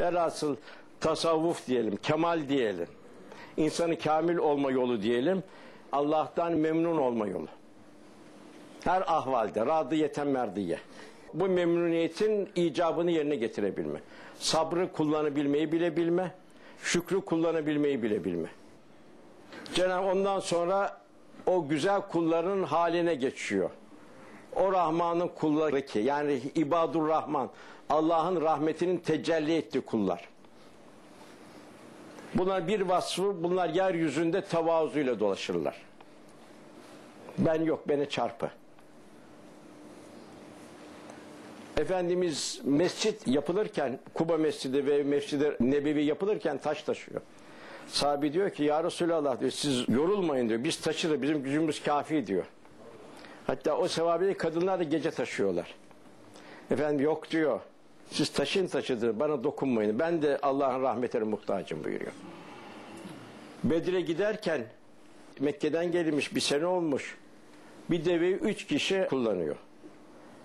Velhasıl tasavvuf diyelim, kemal diyelim. insanı kamil olma yolu diyelim. Allah'tan memnun olma yolu. Her ahvalde, radiyeten merdiye. Bu memnuniyetin icabını yerine getirebilme. Sabrı kullanabilmeyi bilebilme. Şükrü kullanabilmeyi bilebilme. Cenab-ı ondan sonra o güzel kulların haline geçiyor. O Rahman'ın kulları ki yani ibadur Rahman Allah'ın rahmetinin tecelli ettiği kullar. Bunlar bir vasfı bunlar yeryüzünde tevazuyla dolaşırlar. Ben yok beni çarpı. Efendimiz mescit yapılırken Kuba Mescidi ve Mescid-i Nebevi yapılırken taş taşıyor. Sahabi diyor ki ya Resulallah diyor siz yorulmayın diyor. Biz taşırız bizim gücümüz kafi diyor. Hatta o sevabeli kadınlar da gece taşıyorlar. Efendim yok diyor. Siz taşın taşıdır bana dokunmayın. Ben de Allah'ın rahmetine muhtacım buyuruyor. Bedir'e giderken Mekke'den gelmiş bir sene olmuş. Bir deveyi üç kişi kullanıyor.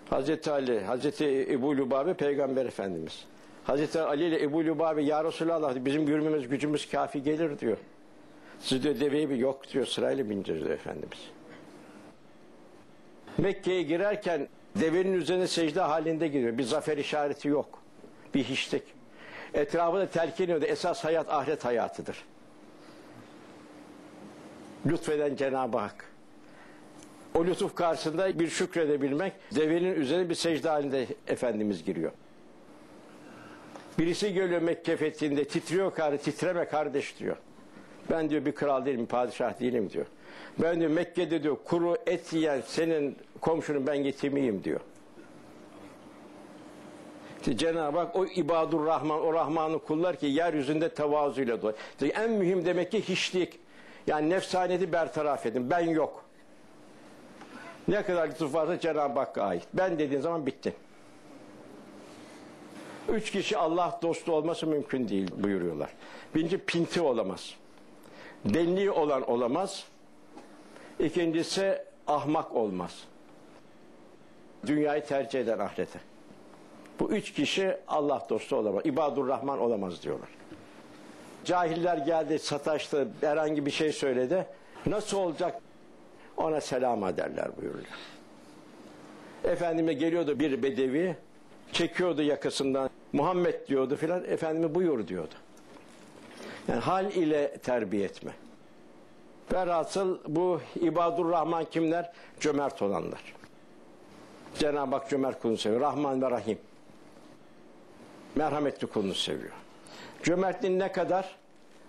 Hazreti Ali, Hazreti Ebu Lübabe Peygamber Efendimiz. Hazreti Ali ile Ebu Lübabe Ya Resulallah bizim yürümemiz gücümüz kafi gelir diyor. Siz de deveyi bir yok diyor sırayla diyor Efendimiz. Mekke'ye girerken devenin üzerine secde halinde gidiyor. Bir zafer işareti yok. Bir hiçlik. Etrafı da telkin ediyor. Esas hayat ahiret hayatıdır. Lütfeden Cenab-ı Hak. O lütuf karşısında bir şükredebilmek, devenin üzerine bir secde halinde Efendimiz giriyor. Birisi geliyor Mekke fethinde titriyor kardeş, titreme kardeş diyor. Ben diyor bir kral değilim, padişah değilim diyor. Ben diyor Mekke'de diyor kuru et yiyen senin komşunun ben getirmeyeyim diyor. İşte Cenab-ı Hak o ibadur Rahman, o Rahman'ı kullar ki yeryüzünde tevazuyla dolu. İşte en mühim demek ki hiçlik. Yani nefsaniyeti bertaraf edin. Ben yok. Ne kadar lütuf varsa Cenab-ı Hakk'a ait. Ben dediğin zaman bitti. Üç kişi Allah dostu olması mümkün değil buyuruyorlar. Birinci pinti olamaz. Benliği olan olamaz. İkincisi ahmak olmaz. Dünyayı tercih eden ahirete. Bu üç kişi Allah dostu olamaz. İbadur Rahman olamaz diyorlar. Cahiller geldi, sataştı, herhangi bir şey söyledi. Nasıl olacak? Ona selam ederler buyuruyor. Efendime geliyordu bir bedevi, çekiyordu yakasından. Muhammed diyordu filan, Efendime buyur diyordu. Yani hal ile terbiye etme. Velhasıl bu ibadur Rahman kimler? Cömert olanlar. Cenab-ı Hak cömert kulunu seviyor. Rahman ve Rahim. Merhametli kulunu seviyor. Cömertliğin ne kadar?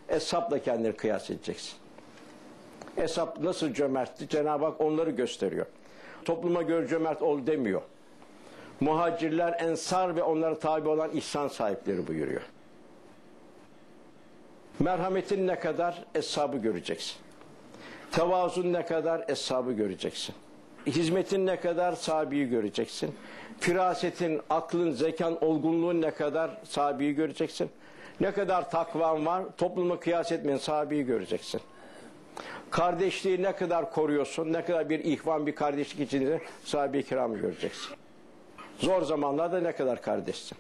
Eshapla kendini kıyas edeceksin. Eshap nasıl cömertti? Cenab-ı Hak onları gösteriyor. Topluma göre cömert ol demiyor. Muhacirler, ensar ve onlara tabi olan ihsan sahipleri buyuruyor. Merhametin ne kadar? Eshabı göreceksin. Tevazun ne kadar? Eshabı göreceksin. Hizmetin ne kadar? Sahabeyi göreceksin. Firasetin, aklın, zekan, olgunluğun ne kadar? Sahabeyi göreceksin. Ne kadar takvan var? Topluma kıyas etmeyin, sahabeyi göreceksin. Kardeşliği ne kadar koruyorsun? Ne kadar bir ihvan, bir kardeşlik içinde sahabe-i kiramı göreceksin. Zor zamanlarda ne kadar kardeşsin?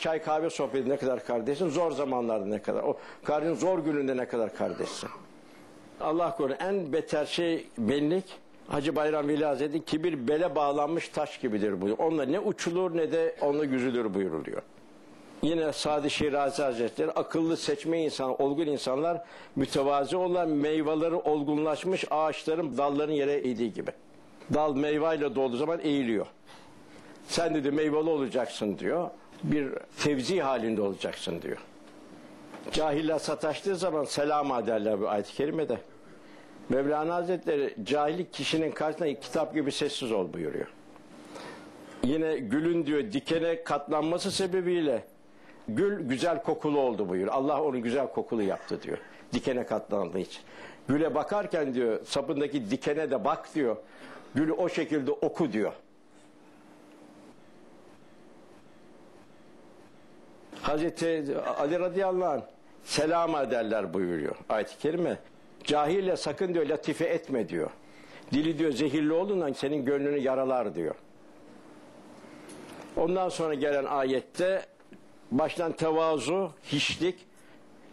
Çay kahve sohbeti ne kadar kardeşsin? Zor zamanlarda ne kadar? O karın zor gününde ne kadar kardeşsin? Allah korusun en beter şey benlik. Hacı Bayram Veli Hazretleri kibir bele bağlanmış taş gibidir buyuruyor. Onunla ne uçulur ne de onunla yüzülür buyuruluyor. Yine Sadi Şirazi Hazretleri akıllı seçme insan, olgun insanlar mütevazi olan meyveleri olgunlaşmış ağaçların dalların yere eğdiği gibi. Dal meyveyle dolduğu zaman eğiliyor. Sen dedi meyveli olacaksın diyor. Bir tevzi halinde olacaksın diyor. Cahiller sataştığı zaman selam ederler bu ayet-i kerimede. Mevlana Hazretleri cahillik kişinin karşısında kitap gibi sessiz ol buyuruyor. Yine gülün diyor dikene katlanması sebebiyle gül güzel kokulu oldu buyur. Allah onu güzel kokulu yaptı diyor. Dikene katlandığı için. Güle bakarken diyor sapındaki dikene de bak diyor. Gülü o şekilde oku diyor. Hazreti Ali radıyallahu anh selam ederler buyuruyor ayet-i kerime. Cahille sakın diyor latife etme diyor. Dili diyor zehirli olduğundan senin gönlünü yaralar diyor. Ondan sonra gelen ayette baştan tevazu, hiçlik,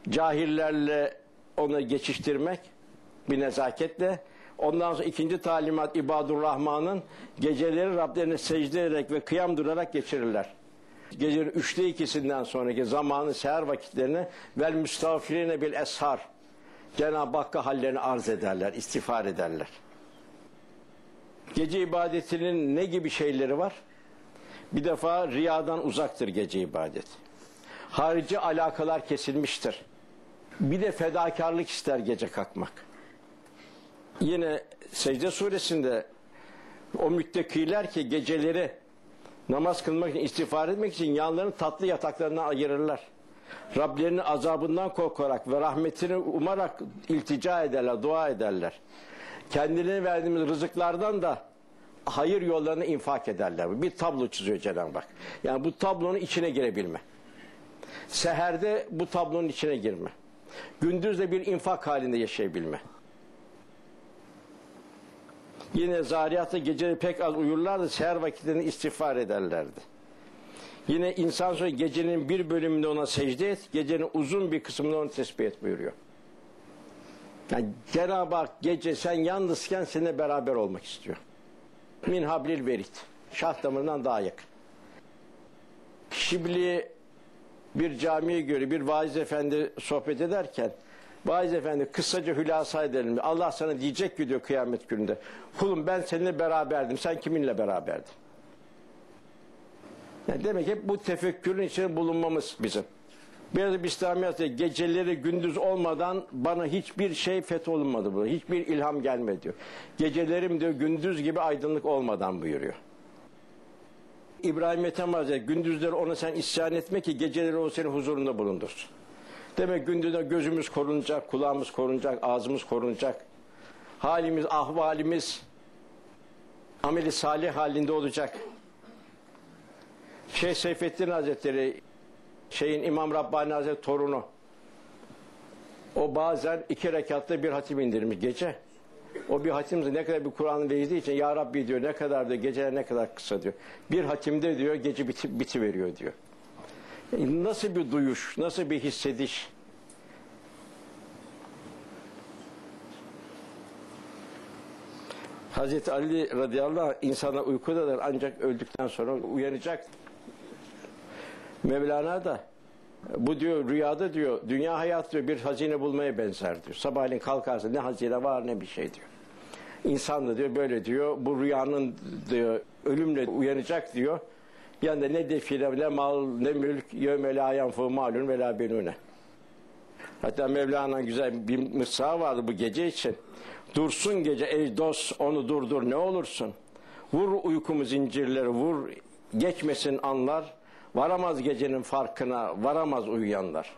cahillerle onu geçiştirmek bir nezaketle. Ondan sonra ikinci talimat İbadur Rahman'ın geceleri Rablerine secde ederek ve kıyam durarak geçirirler. Gecenin üçte ikisinden sonraki zamanı seher vakitlerine vel müstağfirine bil eshar. Cenab-ı Hakk'a hallerini arz ederler, istiğfar ederler. Gece ibadetinin ne gibi şeyleri var? Bir defa riyadan uzaktır gece ibadeti. Harici alakalar kesilmiştir. Bir de fedakarlık ister gece kalkmak. Yine secde suresinde o müttakiler ki geceleri namaz kılmak için, istiğfar etmek için yanlarını tatlı yataklarına ayırırlar. Rablerinin azabından korkarak ve rahmetini umarak iltica ederler, dua ederler. Kendilerine verdiğimiz rızıklardan da hayır yollarını infak ederler. Bir tablo çiziyor Cenab-ı Hak. Yani bu tablonun içine girebilme. Seherde bu tablonun içine girme. Gündüz de bir infak halinde yaşayabilme. Yine zariyatta geceleri pek az uyurlardı, seher vakitlerini istiğfar ederlerdi. Yine insan sonra gecenin bir bölümünde ona secde et, gecenin uzun bir kısmında onu tesbih et buyuruyor. Yani Cenab-ı Hak gece sen yalnızken seninle beraber olmak istiyor. Min hablil verit. Şah damarından daha yakın. Şibli bir camiye göre bir vaiz efendi sohbet ederken vaiz efendi kısaca hülasa edelim. Allah sana diyecek ki diyor kıyamet gününde. Kulum ben seninle beraberdim. Sen kiminle beraberdin? Yani demek hep bu tefekkürün içinde bulunmamız bizim. Biraz İslamiyet'te geceleri gündüz olmadan bana hiçbir şey fetholunmadı bu. Hiçbir ilham gelmedi diyor. Gecelerim diyor gündüz gibi aydınlık olmadan buyuruyor. İbrahim Ethem Hazretleri gündüzleri ona sen isyan etme ki geceleri o senin huzurunda bulundursun. Demek gündüzde gözümüz korunacak, kulağımız korunacak, ağzımız korunacak. Halimiz, ahvalimiz ameli salih halinde olacak. Şeyh Seyfettin Hazretleri şeyin İmam Rabbani Hazretleri torunu o bazen iki rekatta bir hatim indirmiş gece. O bir hatim ne kadar bir Kur'an verdiği için Ya Rabbi diyor ne kadar diyor geceler ne kadar kısa diyor. Bir hatimde diyor gece biti, biti veriyor diyor. Nasıl bir duyuş, nasıl bir hissediş? Hazreti Ali radıyallahu anh insana uykudadır ancak öldükten sonra uyanacak. Mevlana da bu diyor rüyada diyor dünya hayat diyor bir hazine bulmaya benzer diyor. Sabahleyin kalkarsın ne hazine var ne bir şey diyor. İnsan da diyor böyle diyor bu rüyanın diyor ölümle uyanacak diyor. Yani ne defile ne mal ne mülk yevme la yanfu malun ve la benune. Hatta Mevlana'nın güzel bir mısra vardı bu gece için. Dursun gece ey dost onu durdur ne olursun. Vur uykumu zincirleri vur geçmesin anlar. Varamaz gecenin farkına varamaz uyuyanlar.